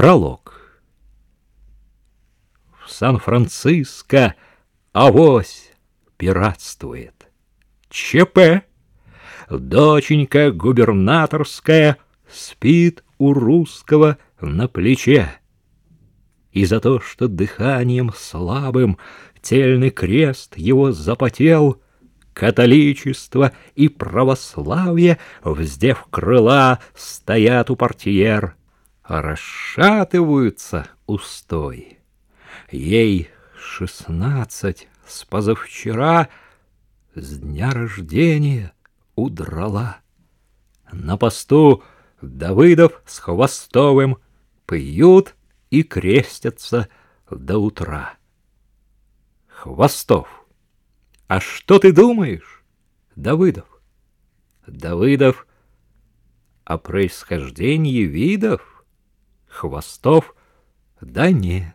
Пролог. В Сан-Франциско авось пиратствует. ЧП. Доченька губернаторская спит у русского на плече. И за то, что дыханием слабым тельный крест его запотел, Католичество и православие, вздев крыла, стоят у портьер, расшатываются устой. Ей шестнадцать с позавчера с дня рождения удрала. На посту Давыдов с Хвостовым пьют и крестятся до утра. Хвостов. А что ты думаешь, Давыдов? Давыдов о происхождении видов? Хвостов. Да нет.